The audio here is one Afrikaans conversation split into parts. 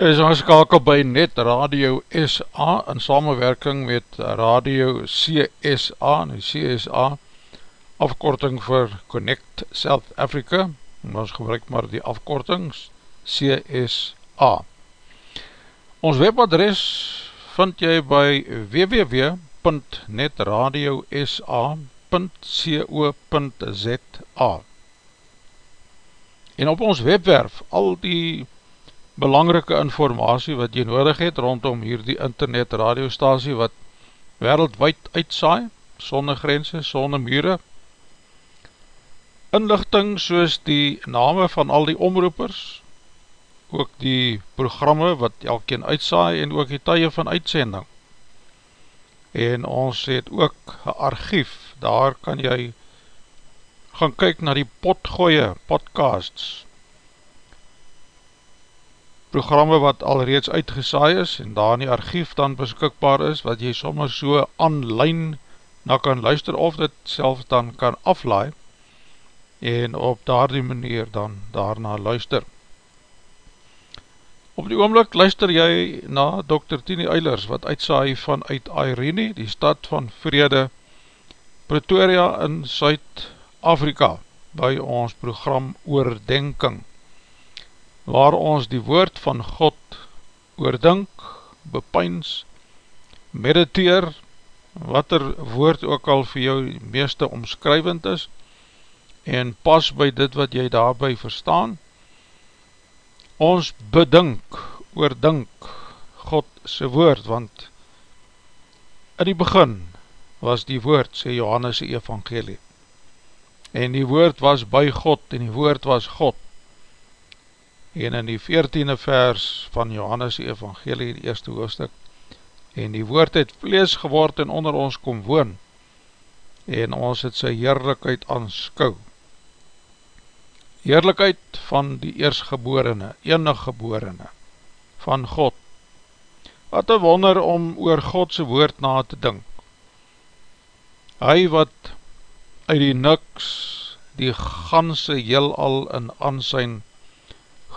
is aanskakel by Net Radio SA in samenwerking met Radio CSA, nou CSA, afkorting vir Connect South Africa, ons gebruik maar die afkortings CSA. Ons webadres vind jy by www.netradiosa.co.za En op ons webwerf, al die belangrike informatie wat jy nodig het rondom hier die internet radiostasie wat wereldwijd uitsaai, sonne grense, sonne mure, inlichting soos die name van al die omroepers, ook die programme wat elkeen uitsaai en ook die tye van uitsending. En ons het ook een archief, daar kan jy gaan kyk na die potgooie podcasts, programme wat alreeds uitgesaai is en daar in die archief dan beskikbaar is, wat jy sommer so online na kan luister of dit self dan kan aflaai en op daar die manier dan daarna luister. Op die oomlik luister jy na Dr. Tini Eilers wat uitsaai vanuit Irene, die stad van Vrede, Pretoria in Suid-Afrika, by ons program Oordenking waar ons die woord van God oordink, bepyns, mediteer, wat er woord ook al vir jou meeste omskrywend is, en pas by dit wat jy daarby verstaan, ons bedink, oordink God sy woord, want in die begin was die woord, sê Johannes evangelie, en die woord was by God, en die woord was God, en in die veertiende vers van Johannes die evangelie, die eerste hoofdstuk, en die woord het vlees geword en onder ons kom woon, en ons het sy heerlijkheid aanskou. Heerlijkheid van die eersgeborene, enig geborene, van God. Wat een wonder om oor Godse woord na te dink. Hy wat uit die niks die ganse heel al in ansijn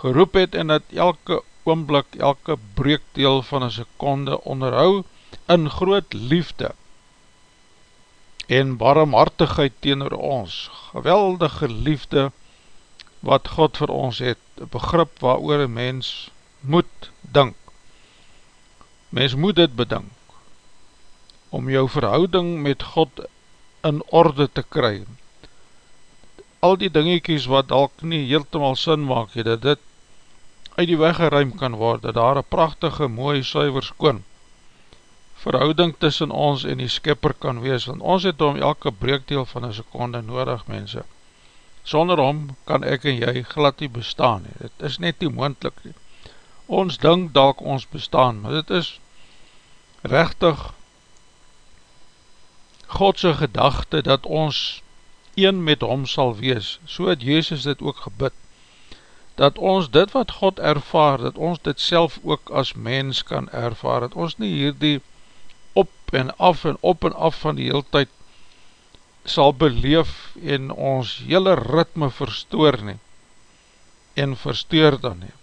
geroep het en dat elke oomblik, elke breekdeel van een seconde onderhou in groot liefde en warmhartigheid teenoor ons, geweldige liefde wat God vir ons het, begrip waar oor een mens moet dink. Mens moet dit bedink, om jou verhouding met God in orde te kry. Al die dingiekies wat dalk nie heeltemaal sin maak, dat dit uit die weg geruim kan word, dat daar een prachtige, mooi, suiver, skoon verhouding tussen ons en die skipper kan wees, want ons het om elke breekdeel van een seconde nodig, mense. Sonder hom kan ek en jy glad nie bestaan, nie. dit is net nie moendlik nie. Ons dink dalk ons bestaan, maar dit is rechtig Godse gedachte dat ons een met hom sal wees, so het Jezus dit ook gebid, dat ons dit wat God ervaar, dat ons dit self ook as mens kan ervaar, dat ons nie hier die op en af en op en af van die heel tyd sal beleef en ons hele ritme verstoor nie, en verstoor dan nie.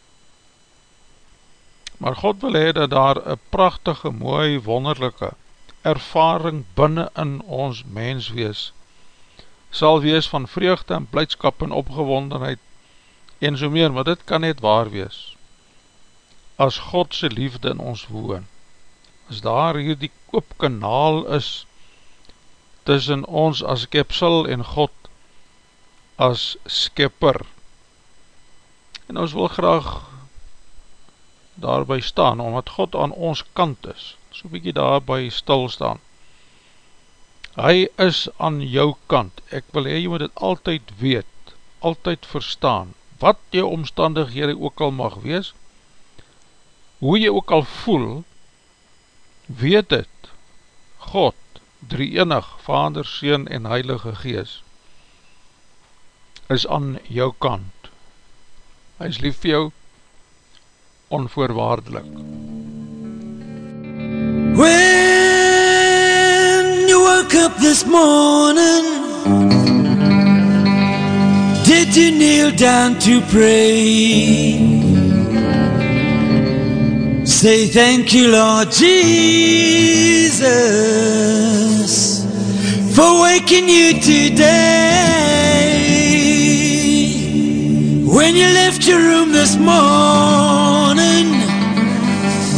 Maar God wil hee dat daar een prachtige, mooi, wonderlijke ervaring binnen in ons mens wees, sal wees van vreugde en blijdskap en opgewondenheid, en so meer, maar dit kan net waar wees, as Godse liefde in ons woon, as daar hier die koopkanaal is, tussen ons as kepsel en God, as skepper, en ons wil graag daarby staan, omdat God aan ons kant is, so bykie daarby stilstaan, hy is aan jou kant, ek wil hy, jy moet het altyd weet, altyd verstaan, wat jou omstandighede ook al mag wees, hoe jy ook al voel, weet het, God, drie enig, Vader, Seen en Heilige Gees, is aan jou kant. Hy is lief vir jou, onvoorwaardelik. When you woke up this morning, Did you kneel down to pray? Say thank you, Lord Jesus, for waking you today. When you left your room this morning,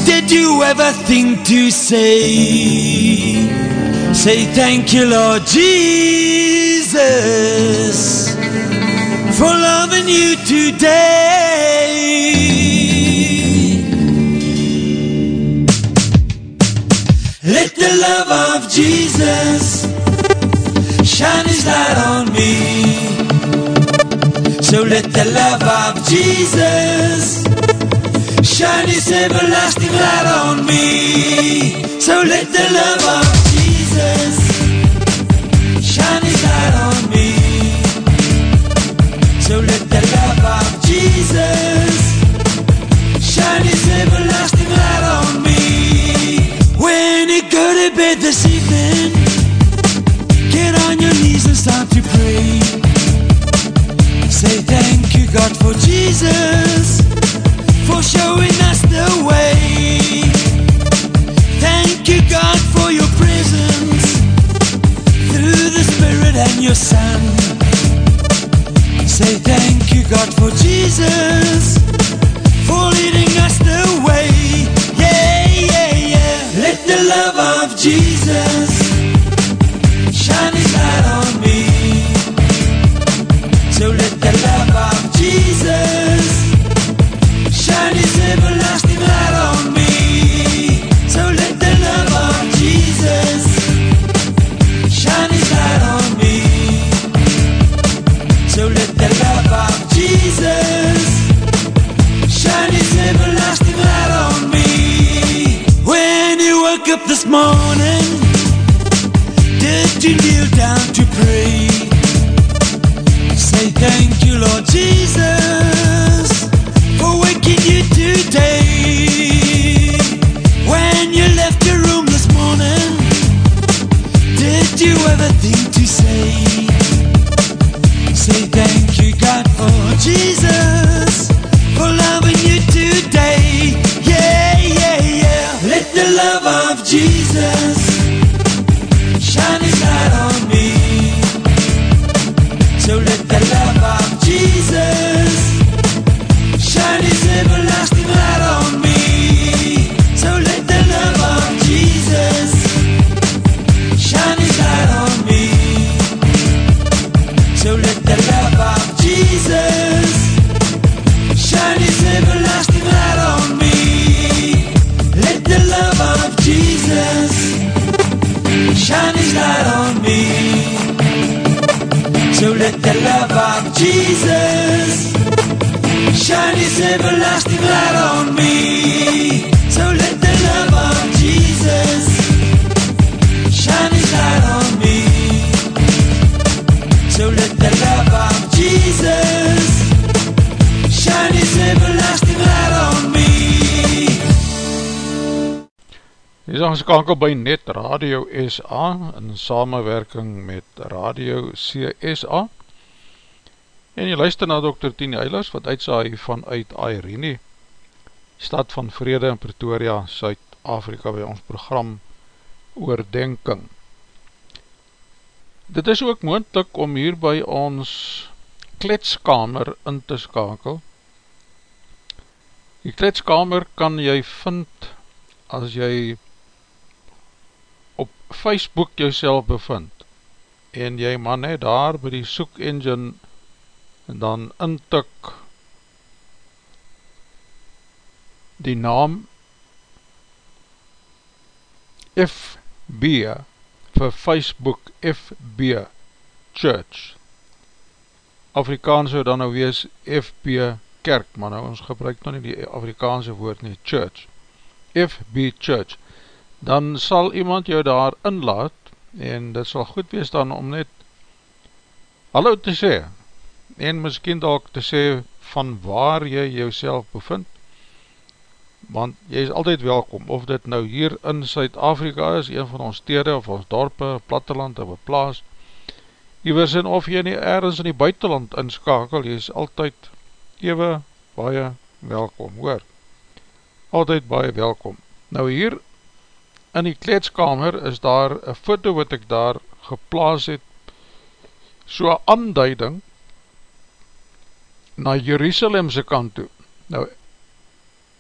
did you ever think to say, say thank you, Lord Jesus? for loving you today. Let the love of Jesus shine his light on me. So let the love of Jesus shine his everlasting light on me. So let the love of Jesus the love of Jesus shine his everlasting light on me. When you go to bed this evening, get on your knees and start to pray. Say thank you, God, for Jesus, for showing us the way. Thank you, God, for your presence through the Spirit and your Son. Say thank you, God, for Jesus, for leading us the way. Yeah, yeah, yeah. Let the love of Jesus shine his light on Aangeskakel by Net Radio SA in samenwerking met Radio CSA en jy luister na Dr. Tini Eilers wat uitsaai vanuit Airene stad van Vrede in Pretoria, Suid-Afrika by ons program Oordenking Dit is ook moendlik om hier by ons kletskamer in te skakel Die kletskamer kan jy vind as jy op Facebook jouself bevind en jy man net daar by die soek engine en dan intik die naam FB vir Facebook FB Church. Afrikaans zou dan nou wees FB Kerk, maar nou ons gebruik nou nie die Afrikaanse woord nie, Church. FB Church dan sal iemand jou daar inlaat en dit sal goed wees dan om net hallo te sê en miskien dalk te sê van waar jy jouself bevind want jy is altyd welkom of dit nou hier in Suid-Afrika is een van ons stede of ons dorpe, platteland of plaas iwers en of jy nie ergens in die buitenland inskakel jy is altyd ewe baie welkom hoor. Altyd baie welkom. Nou hier in die kleedskamer is daar een foto wat ek daar geplaas het, so aanduiding na Jerusalemse kant toe. Nou,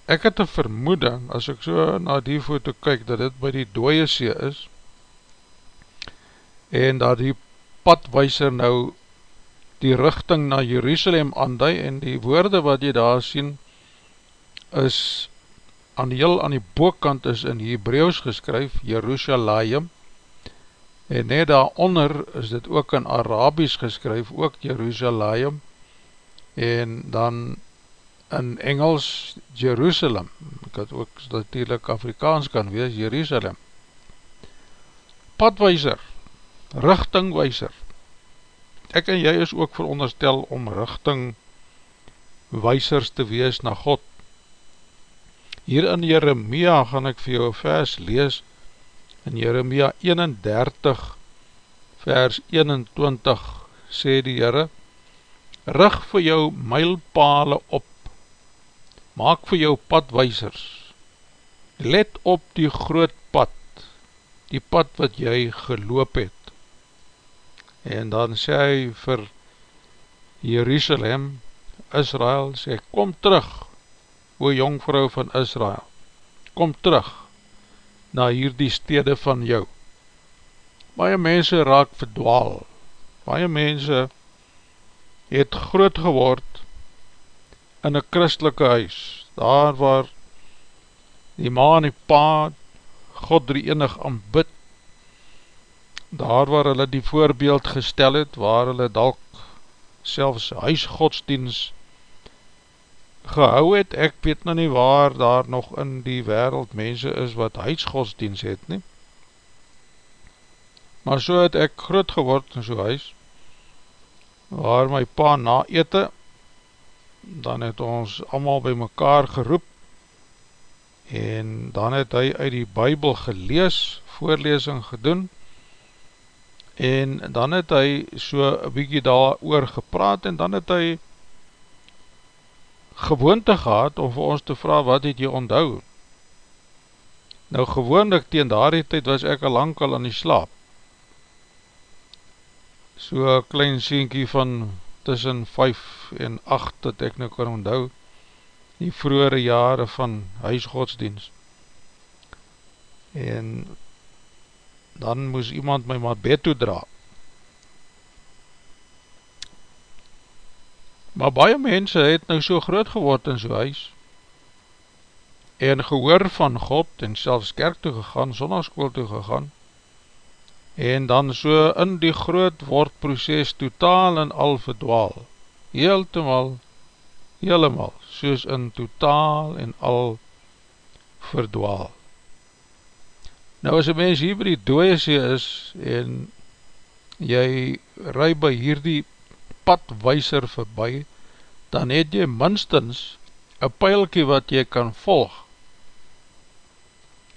ek het een vermoeding, as ek so na die foto kyk, dat dit by die dooie see is, en dat die padwijser nou die richting na Jerusalem aandui, en die woorde wat jy daar sien, is aan die heel aan die boekant is in Hebreeuws geskryf, Jerusalem, en net daaronder is dit ook in Arabisch geskryf, ook Jerusalem, en dan in Engels Jerusalem, ek het ook natuurlijk Afrikaans kan wees, Jerusalem. Padwijzer, richtingwijzer, ek en jy is ook veronderstel om richtingwijzers te wees na God, Hier in Jeremia gaan ek vir jou vers lees, in Jeremia 31 vers 21 sê die Heere, Rig vir jou mylpale op, maak vir jou padwijsers, let op die groot pad, die pad wat jy geloop het. En dan sê hy vir Jerusalem, Israel, sê, kom terug, o jongvrou van Israel, kom terug na hierdie stede van jou. Baie mense raak verdwaal, baie mense het groot geword in een christelike huis, daar waar die ma en die pa God drie enig aanbid, daar waar hulle die voorbeeld gestel het, waar hulle dalk selfs huisgodsdienst gehou het, ek weet nou nie waar daar nog in die wereld mense is wat huisgodsdienst het nie. Maar so het ek groot geword in so huis, waar my pa na ete, dan het ons allemaal by mekaar geroep, en dan het hy uit die bybel gelees, voorlesing gedoen, en dan het hy so een bykie daar oor gepraat, en dan het hy gewoonte gehad om vir ons te vraag wat het jy onthou. Nou gewoonlik teen daardie tyd was ek al lang al aan die slaap. So klein sienkie van tussen 5 en 8 dat ek nou kan onthou die vroere jare van huisgodsdienst. En dan moes iemand my maar bed toe draag. Maar baie mense het nou so groot geword in so huis en gehoor van God en selfs kerk toe gegaan, sondagskool toe gegaan en dan so in die groot word proces totaal en al verdwaal, heeltemal, helemaal, soos in totaal en al verdwaal. Nou as een mens hier by die dooie sê is en jy rui by hierdie padwijser verby, dan het jy minstens een pijlkie wat jy kan volg.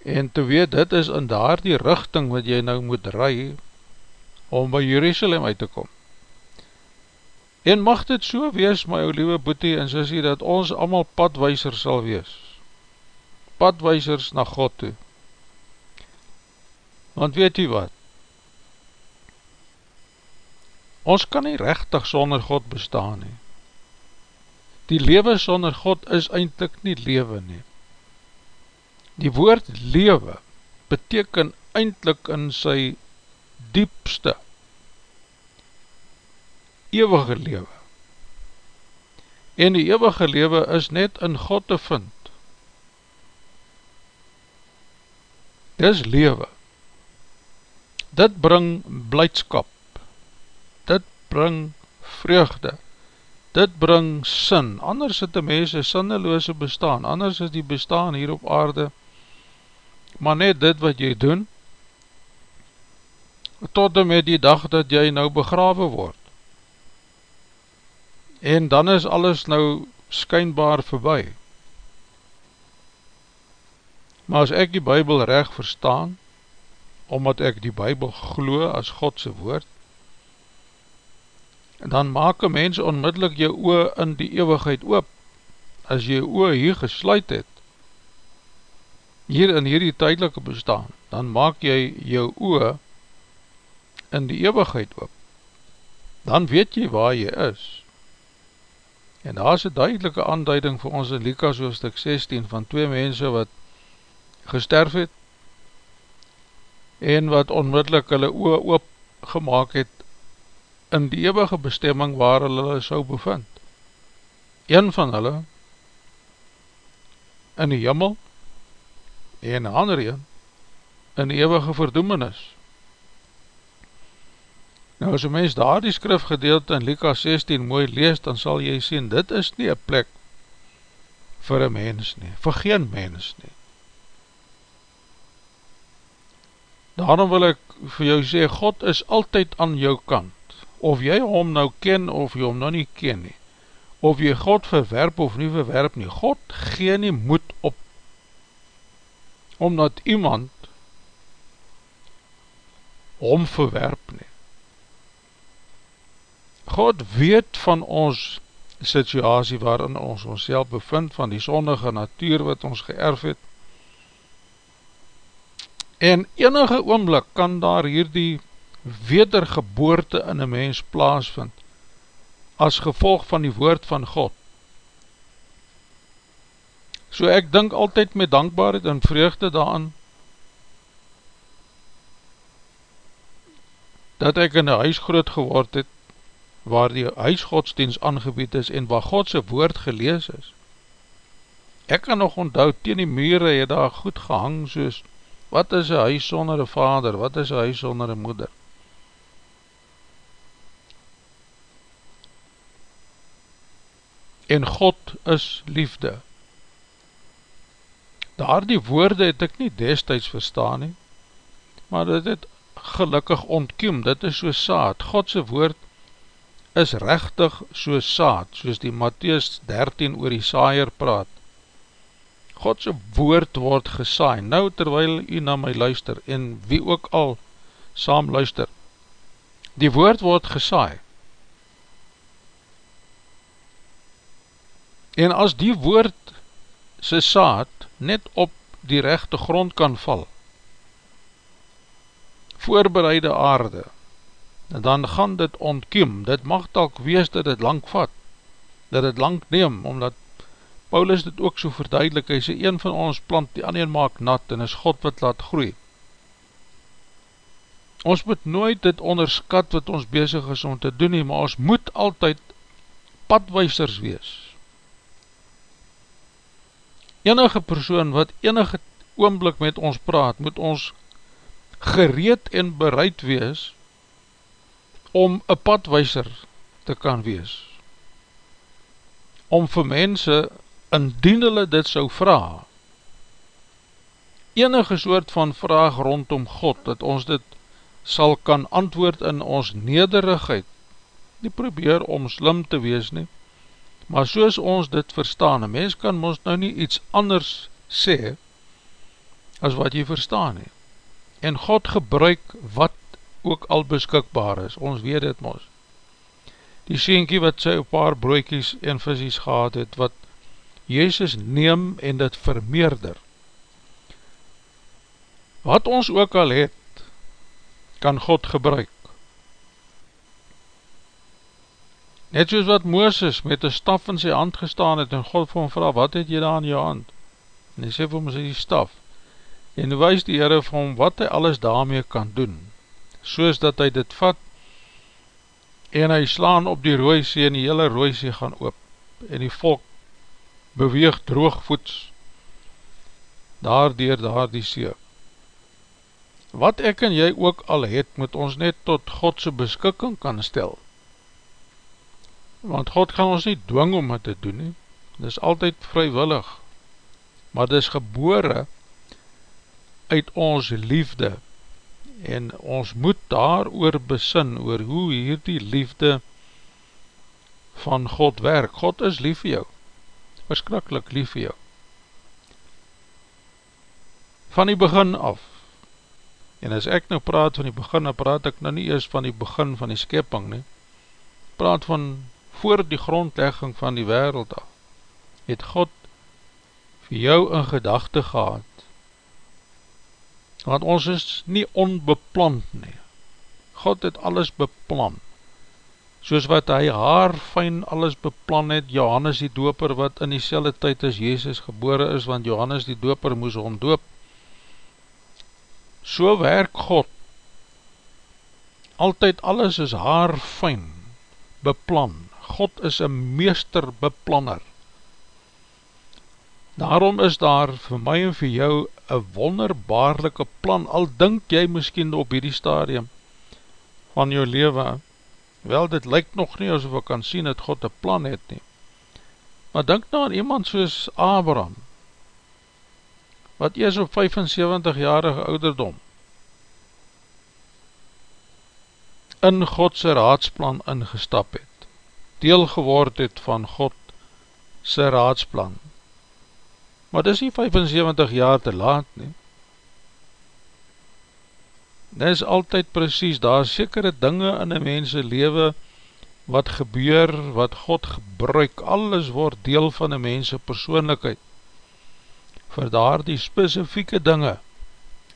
En te weet, dit is in daar die richting wat jy nou moet rai, om by Jerusalem uit te kom. En mag dit so wees, my ou liewe boete en sissie, dat ons allemaal padwijsers sal wees. Padwijsers na God toe. Want weet jy wat? Ons kan nie rechtig sonder God bestaan nie. Die lewe sonder God is eindelijk nie lewe nie. Die woord lewe beteken eindelijk in sy diepste eeuwige lewe. En die eeuwige lewe is net in God te vind. Dis lewe. Dit bring blijdskap bring vreugde, dit bring sin, anders het die mense sinneloose bestaan, anders is die bestaan hier op aarde, maar net dit wat jy doen, tot en met die dag dat jy nou begrawe word. En dan is alles nou skynbaar voorbij. Maar as ek die bybel recht verstaan, omdat ek die bybel glo as Godse woord, dan maak een mens onmiddellik jou oor in die eeuwigheid oop, as jy oor hier gesluit het, hier in hierdie tydelike bestaan, dan maak jy jou oor in die eeuwigheid oop, dan weet jy waar jy is, en daar is een duidelike aanduiding vir ons in Likas hoofdstuk 16 van twee mense wat gesterf het, en wat onmiddellik hulle oor oop gemaakt het in die eeuwige bestemming waar hulle sou bevind. Een van hulle in die jimmel en ander een in eeuwige verdoemenis. Nou as een mens daar die skrifgedeelte in Lika 16 mooi lees, dan sal jy sien, dit is nie een plek vir een mens nie, vir geen mens nie. Daarom wil ek vir jou sê, God is altyd aan jou kant, of jy hom nou ken of jy hom nou nie ken nie, of jy God verwerp of nie verwerp nie, God gee nie moed op, omdat iemand hom verwerp nie. God weet van ons situasie waarin ons ons bevind, van die sondige natuur wat ons geërf het, en enige oomblik kan daar hierdie wedergeboorte in een mens plaasvind, as gevolg van die woord van God. So ek dink altyd met dankbaarheid en vreugde daaran, dat ek in een huis groot geword het, waar die huisgodsdienst aangebied is en waar Godse woord gelees is. Ek kan nog onthou, teen die mure het daar goed gehang soos, wat is een huis sonder een vader, wat is een huis sonder een moeder? En God is liefde. Daar die woorde het ek nie destijds verstaan nie, maar dit het gelukkig ontkiem, dit is so saad. Godse woord is rechtig so saad, soos die Matthäus 13 oor die saaier praat. Godse woord word gesaai, nou terwyl u na my luister, en wie ook al saam luister, die woord word gesaai. En as die woord sy saad net op die rechte grond kan val, voorbereide aarde, dan gaan dit ontkiem, dit mag talk wees dat dit lang vat, dat dit lang neem, omdat Paulus dit ook so verduidelik, hy sê, een van ons plant, die ander maak nat, en is God wat laat groei. Ons moet nooit dit onderskat wat ons bezig is om te doen nie, maar ons moet altyd padwijsers wees. Enige persoon wat enige oomblik met ons praat, moet ons gereed en bereid wees, om een padwijser te kan wees. Om vir mense, indien hulle dit sou vraag, enige soort van vraag rondom God, dat ons dit sal kan antwoord in ons nederigheid, nie probeer om slim te wees nie, maar soos ons dit verstaan, een mens kan ons nou nie iets anders sê, as wat jy verstaan nie. En God gebruik wat ook al beskikbaar is, ons weet het mos. Die sienkie wat sy paar broekies en visies gehad het, wat Jezus neem en dit vermeerder. Wat ons ook al het, kan God gebruik. Net soos wat Mooses met een staf in sy hand gestaan het, en God vir hom vraag, wat het jy daar in jou hand? En hy sê vir hom, sy die staf. En wees die Heere vir hom, wat hy alles daarmee kan doen soos dat hy dit vat, en hy slaan op die rooisee, en die hele rooisee gaan oop, en die volk beweeg droogvoets, daar dier daar die see. Wat ek en jy ook al het, moet ons net tot Godse beskikking kan stel, want God gaan ons nie dwing om het te doen nie, dit is altyd vrywillig, maar dit is gebore uit ons liefde, en ons moet daar oor besin, oor hoe hier die liefde van God werk. God is lief vir jou, verskrikkelijk lief vir jou. Van die begin af, en as ek nou praat van die begin, dan praat ek nou nie eers van die begin van die skepping nie, praat van voor die grondlegging van die wereld af, het God vir jou in gedachte gehad, want ons is nie onbeplant nie. God het alles beplan, soos wat hy haar fijn alles beplan het, Johannes die doper wat in die selle tyd as Jezus gebore is, want Johannes die doper moes hom doop. So werk God, altyd alles is haar fijn beplan, God is een meester beplanner. Daarom is daar vir my en vir jou een wonderbaarlike plan, al dink jy miskien op hierdie stadium van jou leven, wel dit lyk nog nie asof ek kan sien dat God een plan het nie, maar dink nou aan iemand soos Abraham, wat eers op 75-jarige ouderdom in Godse raadsplan ingestap het, deel geword het van Godse raadsplan, maar dis nie 75 jaar te laat nie. Dit is altyd precies, daar is sekere dinge in die mense lewe wat gebeur, wat God gebruik, alles word deel van die mense persoonlikheid, vir daar die specifieke dinge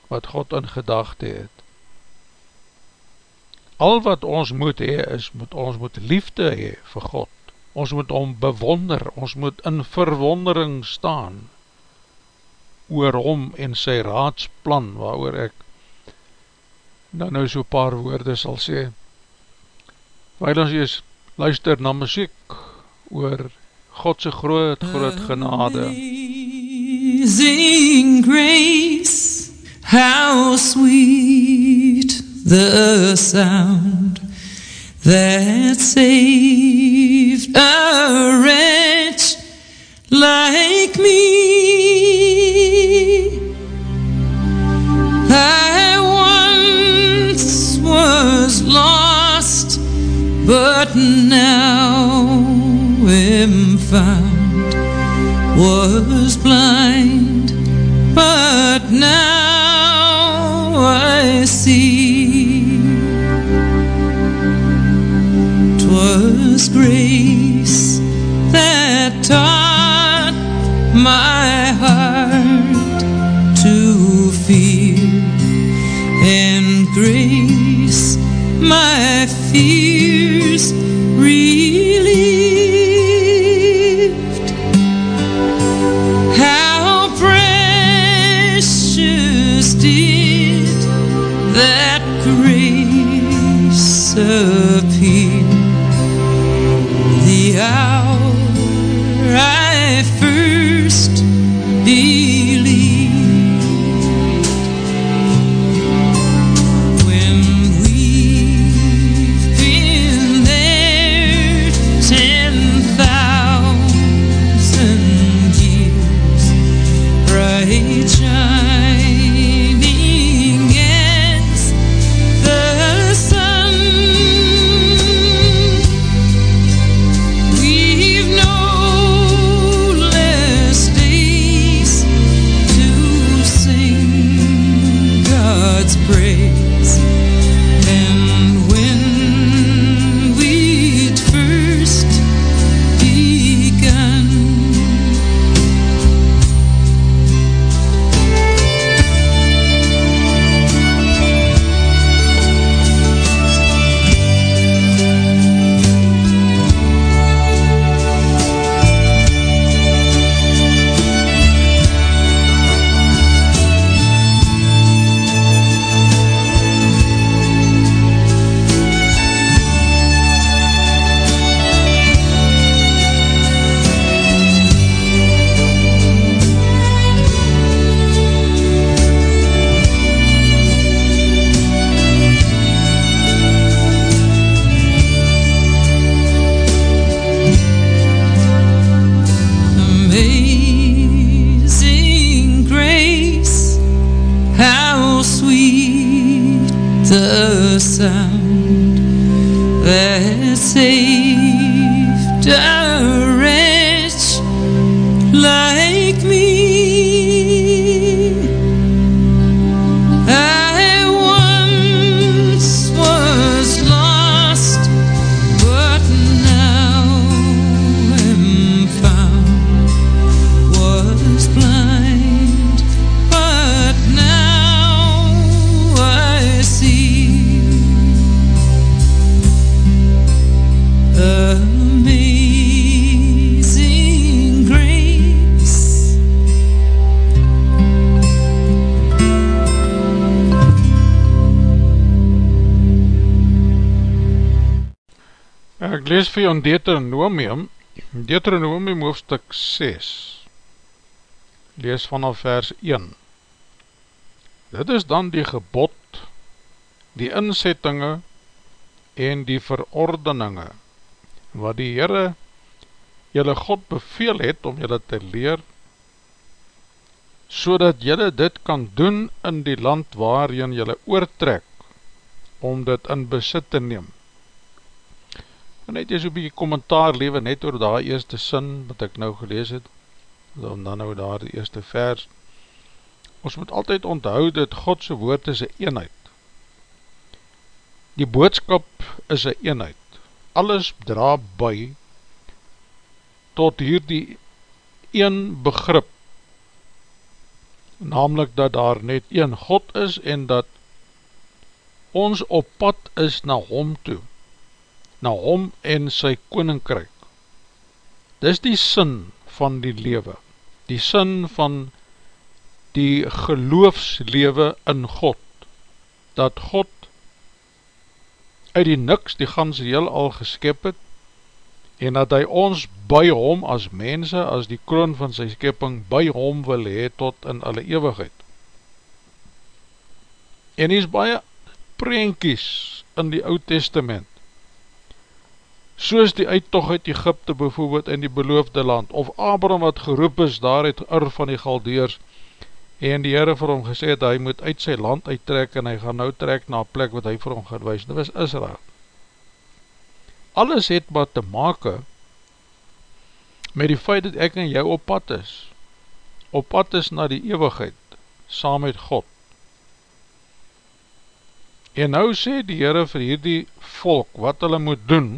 wat God in gedachte het. Al wat ons moet hee, is moet ons moet liefde hee vir God, ons moet om bewonder, ons moet in verwondering staan, oor hom en sy raadsplan, waar ek nou nou so paar woorde sal sê. Weil ons ees luister na muziek oor Godse groot, groot genade. Amazing grace, how sweet the sound that saved a wretch like me. I once was lost, but now am found. Was blind, but now in Deuteronomium, Deuteronomium hoofstuk 6, lees vanaf vers 1. Dit is dan die gebod, die inzettinge en die verordeninge, wat die Heere jylle God beveel het om jylle te leer, so dat jylle dit kan doen in die land waarin jylle oortrek, om dit in besit te neem. En net jy so bykie kommentaar lewe net oor daar eerste sin, wat ek nou gelees het, dan dan nou daar die eerste vers, ons moet altyd onthou dat Godse woord is een eenheid. Die boodskap is een eenheid. Alles dra by tot hier die een begrip, namelijk dat daar net een God is en dat ons op pad is na hom toe, na hom en sy koninkryk. Dis die sin van die lewe, die sin van die geloofslewe in God, dat God uit die niks die ganse heel al geskep het, en dat hy ons by hom as mense, as die kroon van sy skepping, by hom wil hee tot in alle eeuwigheid. En hy is baie preenkies in die oud testament, soos die uittocht uit Egypte bijvoorbeeld in die beloofde land, of Abraham wat geroep is daar het ur van die galdeers, en die Heere vir hom gesê het, hy moet uit sy land uittrek, en hy gaan nou trek na plek wat hy vir hom gaan wees, dit was Israel. Alles het wat te make met die feit dat ek en jou op pad is, op pad is na die eeuwigheid, saam met God. En nou sê die Heere vir hierdie volk, wat hulle moet doen,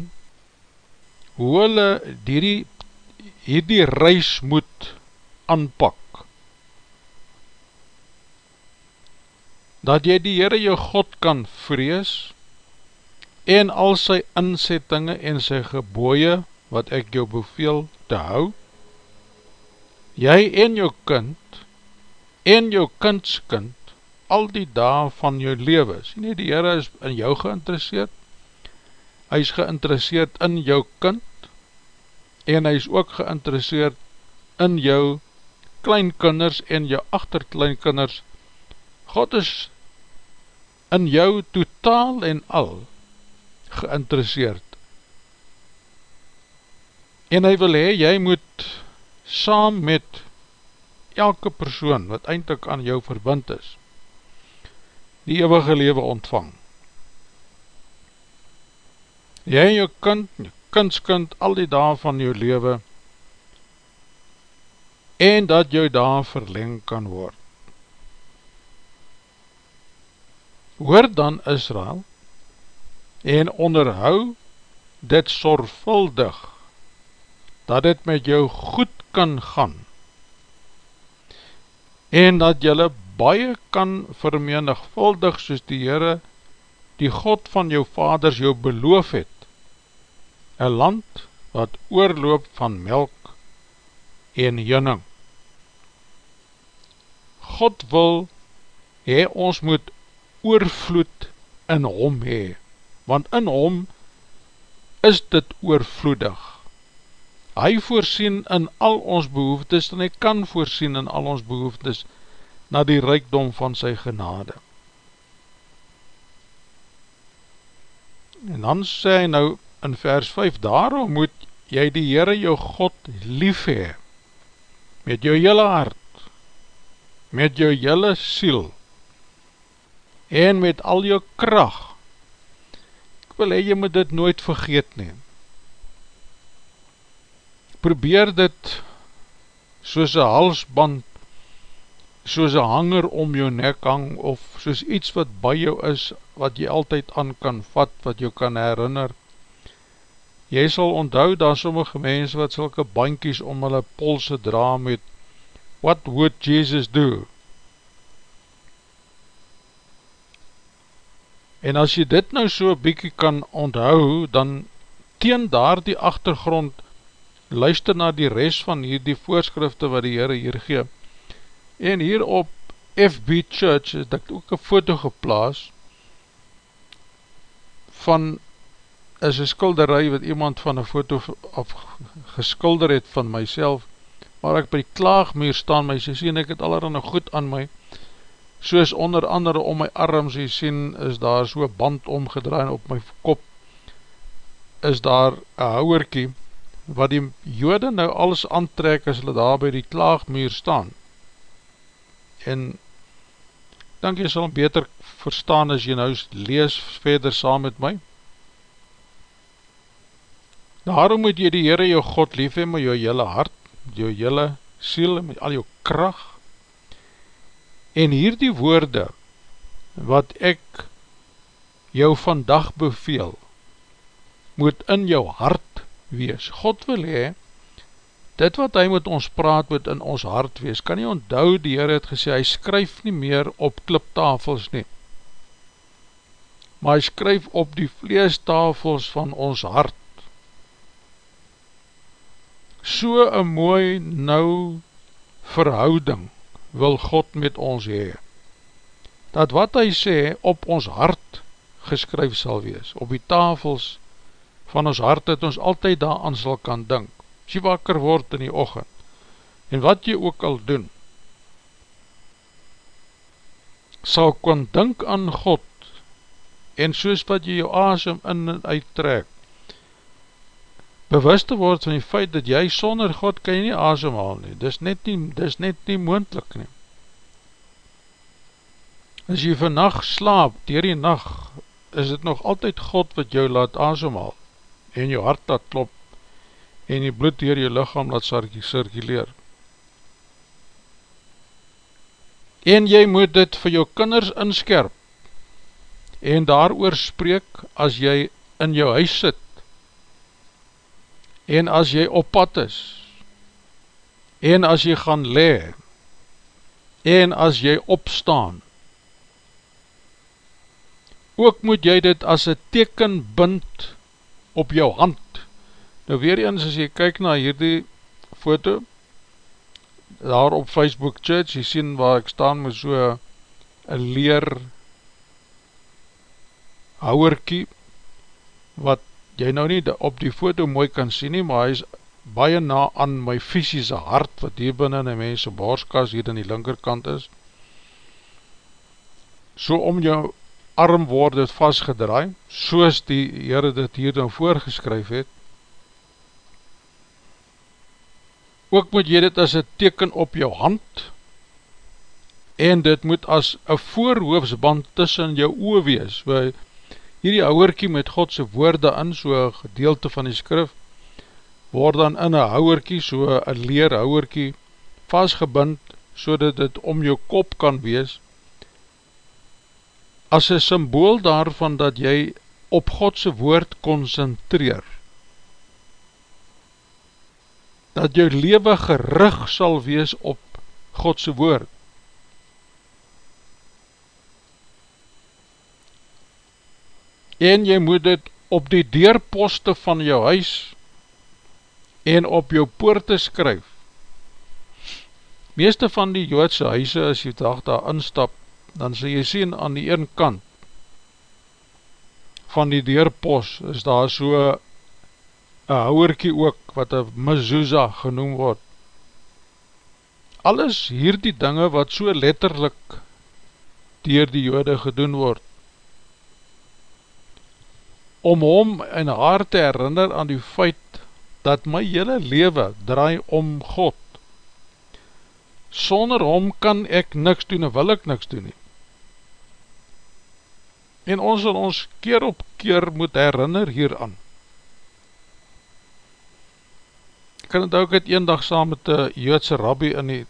hoe hulle hierdie, hierdie reis moet aanpak, dat jy die Heere jou God kan vrees en al sy inzettinge en sy geboeie wat ek jou beveel te hou, jy en jou kind en jou kindskind al die dae van jou lewe, sien nie die Heere is in jou geïnteresseerd, hy is geïnteresseerd in jou kind en hy is ook geïnteresseerd in jou kleinkinders en jou achterkleinkinders, God is in jou totaal en al geïnteresseerd. En hy wil hee, jy moet saam met elke persoon wat eindelijk aan jou verbind is, die eeuwige lewe ontvang. Jy en jou kind, kindskind, al die dae van jou lewe, en dat jou dae verleng kan word. Hoor dan Israel en onderhou dit sorgvuldig dat dit met jou goed kan gaan en dat jylle baie kan vermenigvuldig soos die Heere die God van jou vaders jou beloof het een land wat oorloop van melk en jinning God wil hy ons moet oorvloed in hom hee, want in hom is dit oorvloedig. Hy voorsien in al ons behoeftes, en hy kan voorsien in al ons behoeftes, na die rijkdom van sy genade. En dan sê hy nou in vers 5, daarom moet jy die Heere jou God lief hee, met jou jylle hart, met jou jylle siel, en met al jou kracht. Ek wil hee, jy moet dit nooit vergeet neem. Probeer dit soos een halsband, soos een hanger om jou nek hang, of soos iets wat by jou is, wat jy altyd aan kan vat, wat jou kan herinner. Jy sal onthou, daar sommige mense wat sylke bankies om hulle polse dra met, What would Jesus do? En as jy dit nou so bykie kan onthou, dan teen daar die achtergrond luister na die rest van hier die voorskrifte wat die Heere hier gee. En hier op FB Church het ek ook een foto geplaas van is een skilderij wat iemand van een foto af geskilder het van myself waar ek by die klaagmuur staan, my sy sien ek het allerhande goed aan my soos onder andere om my arms, jy sien, is daar so band omgedraai op my kop, is daar een houwerkie, wat die jode nou alles aantrek as hulle daar by die klaagmuur staan. En, dank jy sal beter verstaan as jy nou lees verder saam met my. Daarom moet jy die Heere jou God lief hee met jou jylle hart, jou jylle siel, met al jou kracht, En hierdie woorde wat ek jou vandag beveel, moet in jou hart wees. God wil hee, dit wat hy met ons praat moet in ons hart wees. Kan jy onthou, die Heer het gesê, hy skryf nie meer op kliptafels nie, maar hy skryf op die vleestafels van ons hart. So een mooi nou verhouding wil God met ons hee. Dat wat hy sê op ons hart geskryf sal wees, op die tafels van ons hart, dat ons altyd daaraan sal kan dink. As jy wakker word in die ochend, en wat jy ook al doen, sal kon dink aan God, en soos wat jy jou asem in en uittrek, bewust te word van die feit dat jy sonder God kan jy nie asemhaal nie, dis net nie, dis net nie moendlik nie. As jy vannacht slaap, dier die nacht, is dit nog altyd God wat jou laat asemhaal, en jou hart laat klop, en die bloed dier jou lichaam laat circuleer. En jy moet dit vir jou kinders inskerp, en daar spreek as jy in jou huis sit, en as jy op pad is, en as jy gaan le, en as jy opstaan, ook moet jy dit as een teken bind op jou hand. Nou weer eens, as jy kyk na hierdie foto, daar op Facebook Church, jy sien waar ek staan met so een leer houwerkie, wat jy nou nie op die foto mooi kan sien nie, maar hy is baie na aan my fysische hart, wat hier binnen in mense borskas hier in die linkerkant is. So om jou arm word het vastgedraai, soos die Heere dit hier dan voorgeskryf het. Ook moet jy dit as een teken op jou hand, en dit moet as een voorhoofsband tussen jou oor wees, waar hierdie houwerkie met Godse woorde in, so gedeelte van die skrif, word dan in een houwerkie, so een leer houwerkie, vastgebind, so dat dit om jou kop kan wees, as een symbool daarvan dat jy op Godse woord concentreer, dat jou leven gerig sal wees op Godse woord, en jy moet dit op die deurposte van jou huis en op jou poorte skryf. Meeste van die joodse huise, as jy dag daar instap, dan sal jy sien aan die een kant van die deurpost is daar so een houwerkie ook, wat een mezuzah genoem word. Alles hier die dinge wat so letterlik dier die jode gedoen word, om hom en haar te herinner aan die feit dat my hele leven draai om God. Sonder hom kan ek niks doen en wil ek niks doen nie. En ons en ons keer op keer moet herinner hieraan. Ek kan het ook het een dag saam met die Joodse rabbi in die,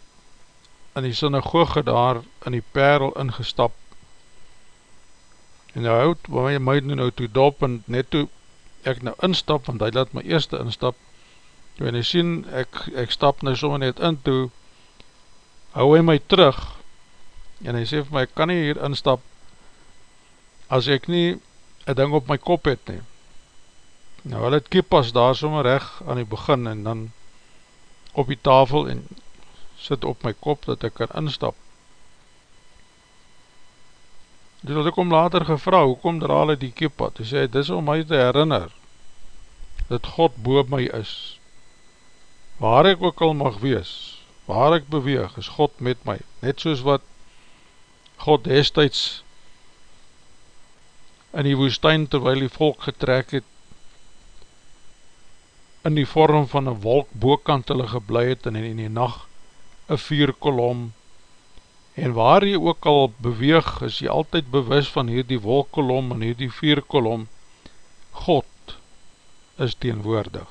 in die synagoge daar in die perl ingestap en hy houd by my my nou toe dop en net toe ek nou instap, want hy laat my eerste instap, en hy sien, ek, ek stap nou sommer net in toe, hou hy my terug, en hy sê vir my, ek kan nie hier instap, as ek nie een ding op my kop het nie. Nou, hy het kiepas daar sommer recht aan die begin, en dan op die tafel, en sit op my kop, dat ek kan instap. Dus wat ek om later gevra, hoekom draal hy die kiepa? Toe sê dis om my te herinner, dat God boop my is. Waar ek ook al mag wees, waar ek beweeg, is God met my. Net soos wat God destijds in die woestijn terwijl die volk getrek het in die vorm van een wolk boekant hulle geblei het en in die nacht een vierkolom en waar jy ook al beweeg is jy altyd bewus van hierdie wolkolom en hierdie vierkolom God is teenwoordig.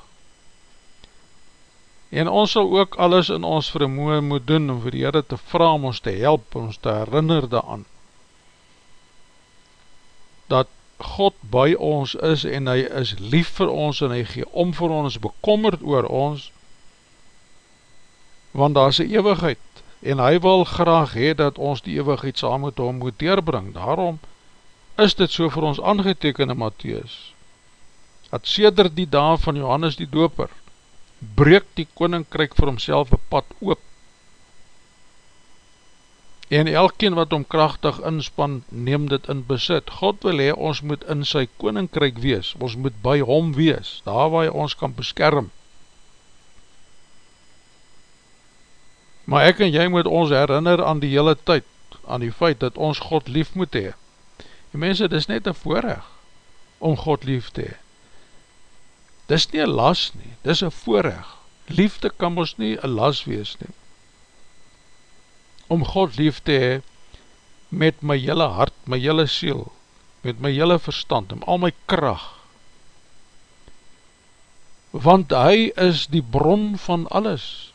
En ons sal ook alles in ons vermoe moet doen om vir die Heere te vraag om ons te help, ons te herinner daan dat God by ons is en hy is lief vir ons en hy gee om vir ons, bekommerd oor ons, want daar is een eeuwigheid en hy wil graag hee dat ons die eeuwigheid saam met hom moet deurbring. Daarom is dit so vir ons aangeteken in Matthäus, dat sêder die dag van Johannes die Doper, breek die koninkryk vir homself een pad oop en elkeen wat om krachtig inspan, neem dit in besit. God wil hee, ons moet in sy koninkryk wees, ons moet by hom wees, daar waar hy ons kan beskerm. Maar ek en jy moet ons herinner aan die hele tyd, aan die feit dat ons God lief moet hee. Die mense, dit is net een voorrecht om God lief te hee. Dit is nie een las nie, dit is een voorrecht. Liefde kan ons nie een las wees nie om God lief te hee met my jylle hart, my jylle siel, met my jylle verstand, met al my kracht. Want hy is die bron van alles.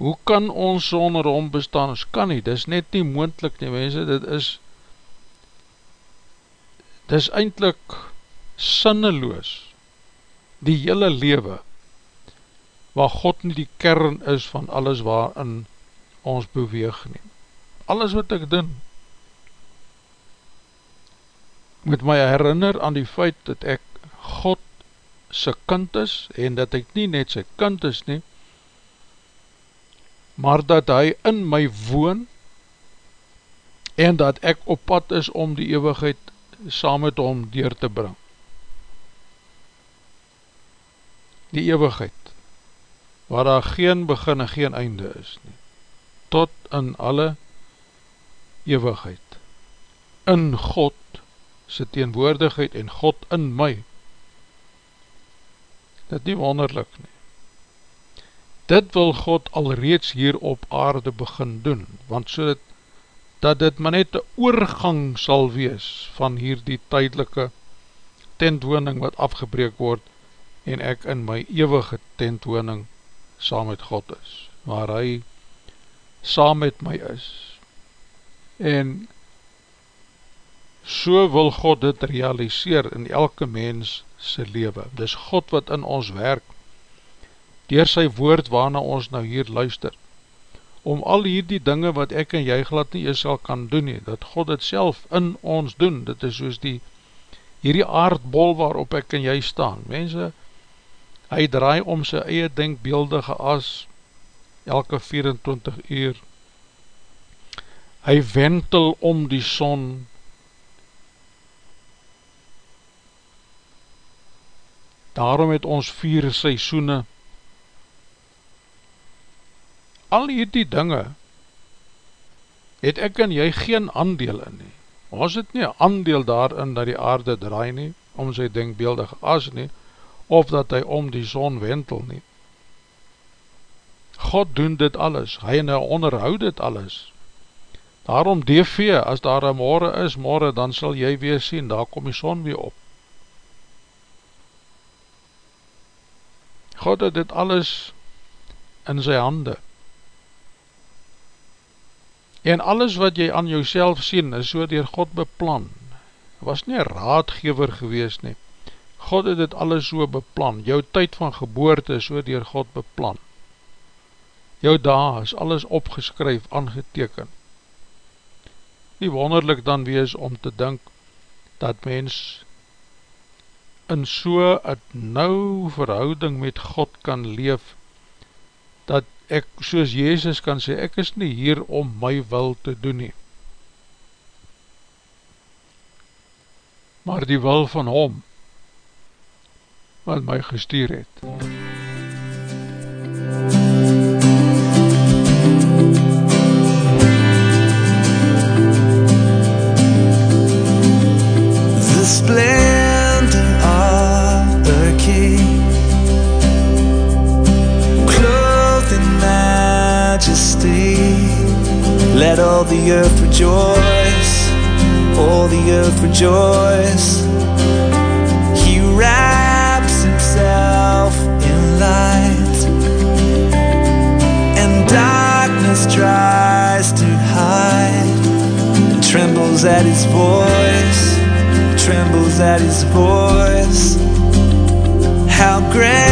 Hoe kan ons sonder hom bestaan? Ons kan nie, dit is net nie moendlik nie, mense, dit is dit is eindelijk sinneloos, die hele lewe, waar God nie die kern is van alles waarin ons beweeg nie. Alles wat ek doen, moet my herinner aan die feit dat ek God sy kind is en dat ek nie net sy kind is nie, maar dat hy in my woon en dat ek op pad is om die eeuwigheid saam met hom deur te bring. Die eeuwigheid, waar daar geen begin en geen einde is nie tot in alle eeuwigheid. In God sy teenwoordigheid en God in my. Dit nie wonderlik nie. Dit wil God alreeds hier op aarde begin doen, want so dat, dat dit maar net een oorgang sal wees van hier die tydelike tentwoning wat afgebreek word en ek in my eeuwige tentwoning saam met God is, waar hy saam met my is. En so wil God dit realiseer in elke mens sy leven. Dis God wat in ons werk, dier sy woord waarna ons nou hier luister, om al hierdie dinge wat ek en jy glad nie is al kan doen nie, dat God het self in ons doen, dit is soos die hierdie aardbol waarop ek en jy staan. Mense, hy draai om sy eie denkbeeldige as, elke 24 uur. Hy wentel om die son. Daarom het ons vier seisoene. Al hierdie dinge het ek en jy geen aandeel in nie. Ons het nie aandeel daarin dat die aarde draai nie, om sy denkbeeldige as nie, of dat hy om die son wentel nie. God doen dit alles, hy nou onderhoud dit alles. Daarom DV, as daar een morgen is, morgen, dan sal jy weer sien, daar kom die son weer op. God het dit alles in sy hande. En alles wat jy aan jouself sien, is so dier God beplan. Was nie raadgever gewees nie. God het dit alles so beplan. Jou tyd van geboorte is so dier God beplan jou daar is alles opgeskryf, aangeteken. Nie wonderlik dan wees om te dink, dat mens in so een nou verhouding met God kan leef, dat ek, soos Jezus kan sê, ek is nie hier om my wil te doen nie. Maar die wil van hom, wat my gestuur het. The earth rejoice, all the earth rejoice. He wraps himself in light, and darkness tries to hide, trembles at his voice, trembles at his voice. How great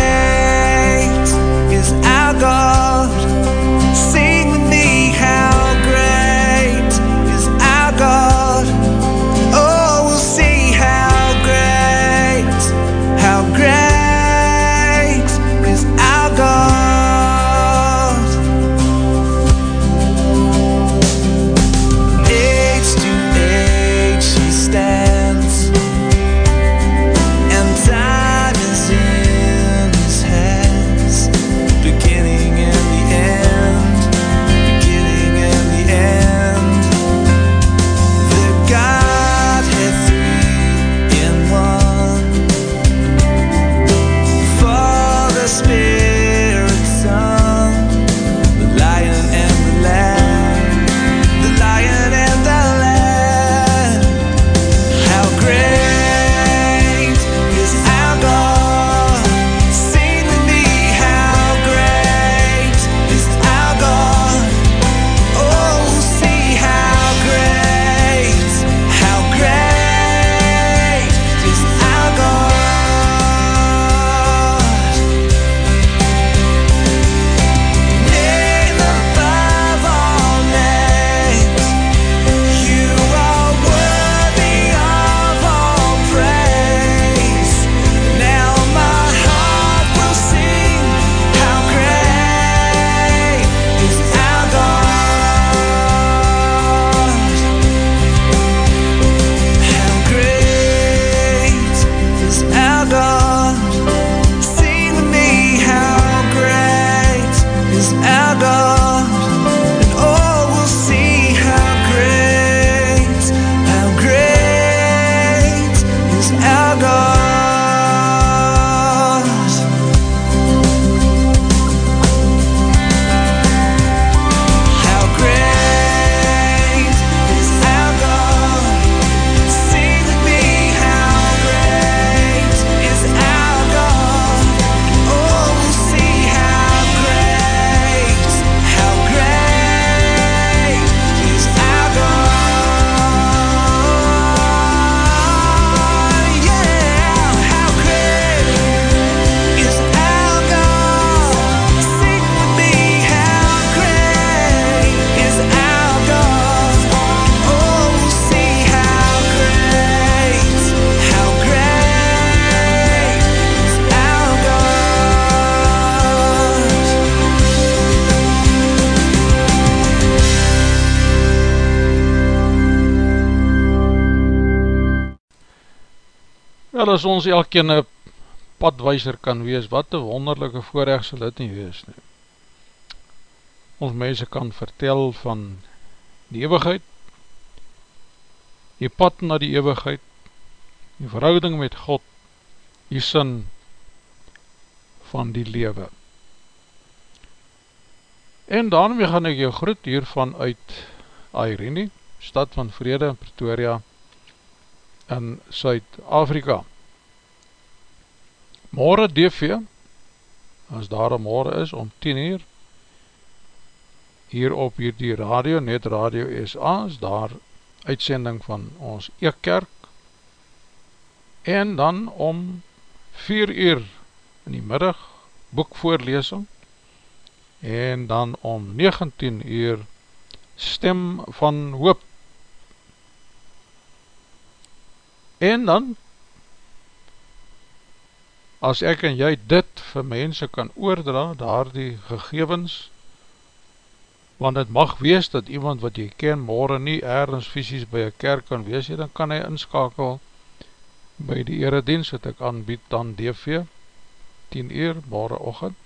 as ons elkeen een padwijzer kan wees, wat een wonderlijke voorrecht sal dit nie wees nie. Ons mense kan vertel van die eeuwigheid, die pad na die eeuwigheid, die verhouding met God, die sin van die lewe. En daarmee gaan ek jou groet hiervan uit Airene, stad van Vrede in Pretoria, in Suid-Afrika. Morgen DV, as daar een morgen is, om 10 uur, hier op hierdie radio, net radio SA, is daar uitsending van ons Eekkerk, en dan om 4 uur in die middag, boekvoorlesing, en dan om 19 uur, stem van hoop, En dan, as ek en jy dit vir mense kan oordra, daar die gegevens, want het mag wees dat iemand wat jy ken, morgen nie ergens visies by een kerk kan wees, dan kan hy inskakel by die eredienst, wat ek aanbied dan DV, 10 uur, morgen ochend,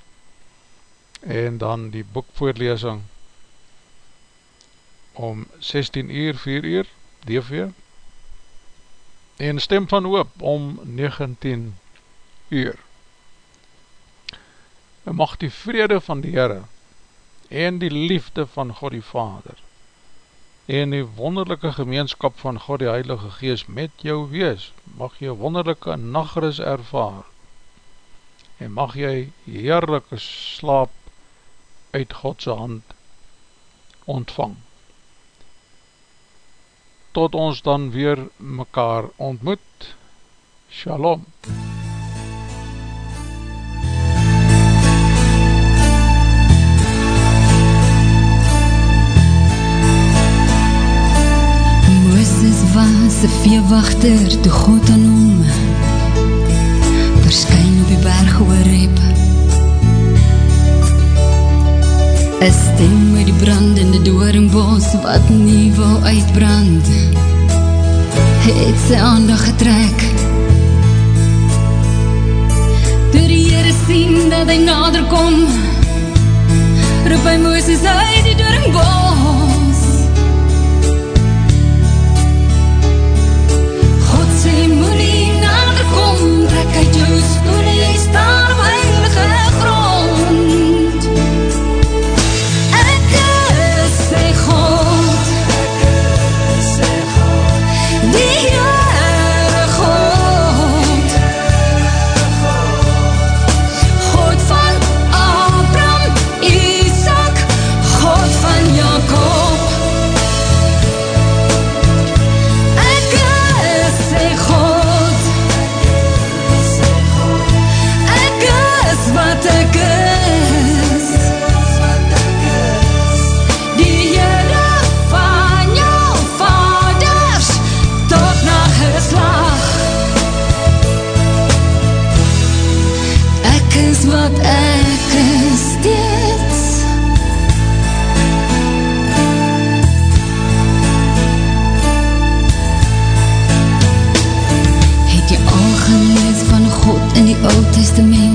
en dan die boekvoorlesing, om 16 uur, 4 uur, DV, en stem van hoop om 19 uur. En mag die vrede van die Heere en die liefde van God die Vader en die wonderlijke gemeenskap van God die Heilige Gees met jou wees. Mag jy wonderlijke nachtris ervaar en mag jy heerlijke slaap uit Godse hand ontvang. Tot ons dan weer mekaar ontmoet. Shalom. Shalom. Veewachter toe God aan hom. Verskyn op die berg oorrep een stem met die brandende dooringbos wat nie wil uitbrand. Het sy aandag getrek. Door die Heere sien dat hy nader kom roep hy Mooses uit die dooringbos Uit jou stoel, jy staan op heilige te praten